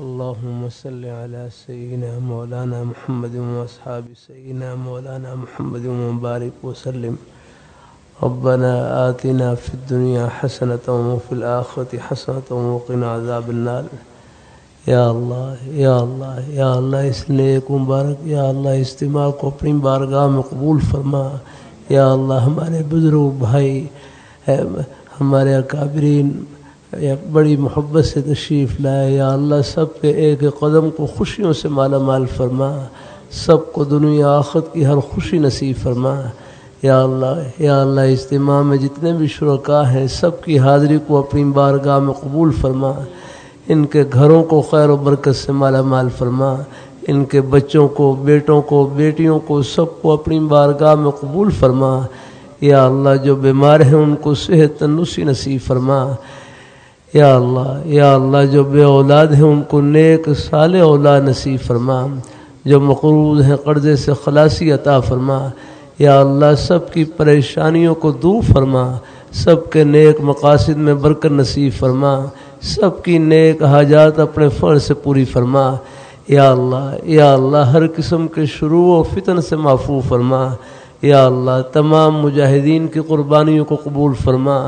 اللهم صل على سيدنا مولانا محمد واصحاب سيدنا مولانا محمد وبارك وسلم. ربنا آتنا في الدنيا حسنة وفي الآخرة حسنة وقنا عذاب النار. یا اللہ یا اللہ یا اللہ، اس نیک مبارک، یا اللہ اجتماع کو اپنی بارگاہ میں قبول فرما. یا اللہ، ہمارے بزرگ بھائی ہمارے اکابرین بڑی محبت سے تشریف لائے، یا اللہ سب کے ایک قدم کو خوشیوں سے مالا مال فرما، سب کو دنیا آخت کی ہر خوشی نصیب فرما۔ یا اللہ یا اللہ اجتماع میں جتنے بھی شرکا ہیں، سب کی حاضری کو اپنی بارگاہ میں قبول فرما۔ ان کے گھروں کو خیر و برکت سے مالا مال فرما۔ ان کے بچوں کو، بیٹوں کو، بیٹیوں کو سب کو اپنی بارگاہ میں قبول فرما۔ یا اللہ، جو بیمار ہیں، ان کو صحت تنسی نصیب فرما۔ یا اللہ یا اللہ، جو بے اولاد ہیں ان کو نیک سال اولاد نصیب فرما، جو مقروض ہیں قرضے سے خلاصی عطا فرما، یا اللہ، سب کی پریشانیوں کو دور فرما، سب کے نیک مقاصد میں برکت نصیب فرما، سب کی نیک حاجات اپنے فر سے پوری فرما، یا اللہ یا اللہ، ہر قسم کے شروع و فتن سے معفو فرما، یا اللہ، تمام مجاہدین کی قربانیوں کو قبول فرما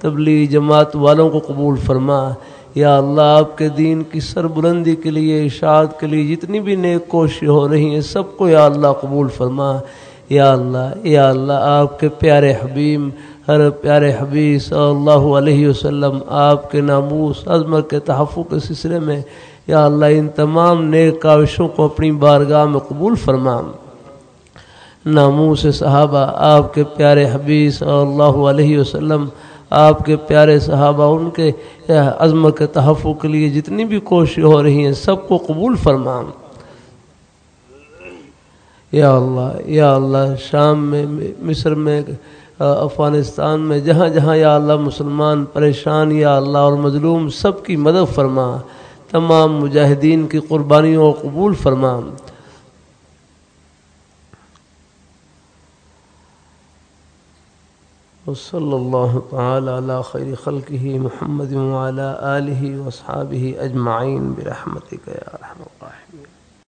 تبلیغ جماعت والوں کو قبول فرما۔ یا اللہ، آپ کے دین کی سر بلندی کے لیے اشاعت کے لیے جتنی بھی نیک کوشش ہو رہی ہیں، سب کو یا اللہ قبول فرما۔ یا اللہ یا اللہ، آپ کے پیارے حبیم ہر پیارے حبیب صلی اللہ علیہ وسلم، آپ کے ناموس عظمت کے تحفظ کے سلسلے میں، یا اللہ، ان تمام نیک کاوشوں کو اپنی بارگاہ میں قبول فرما۔ ناموس صحابہ، آپ کے پیارے حبیب صلی اللہ علیہ وسلم آپ کے پیارے صحابہ، ان کے عظمت کے تحفظ کے لیے جتنی بھی کوشش ہو رہی ہیں، سب کو قبول فرما یا اللہ یا اللہ، شام میں، مصر میں، افغانستان میں، جہاں جہاں یا اللہ مسلمان پریشان، یا اللہ اور مظلوم، سب کی مدد فرما۔ تمام مجاہدین کی قربانیوں کو قبول فرما۔ وصلی اللہ تعالی علی خیر خلقہ محمد وعلی آلہ وصحابہ اجمعین برحمتک یا رحم الراحمین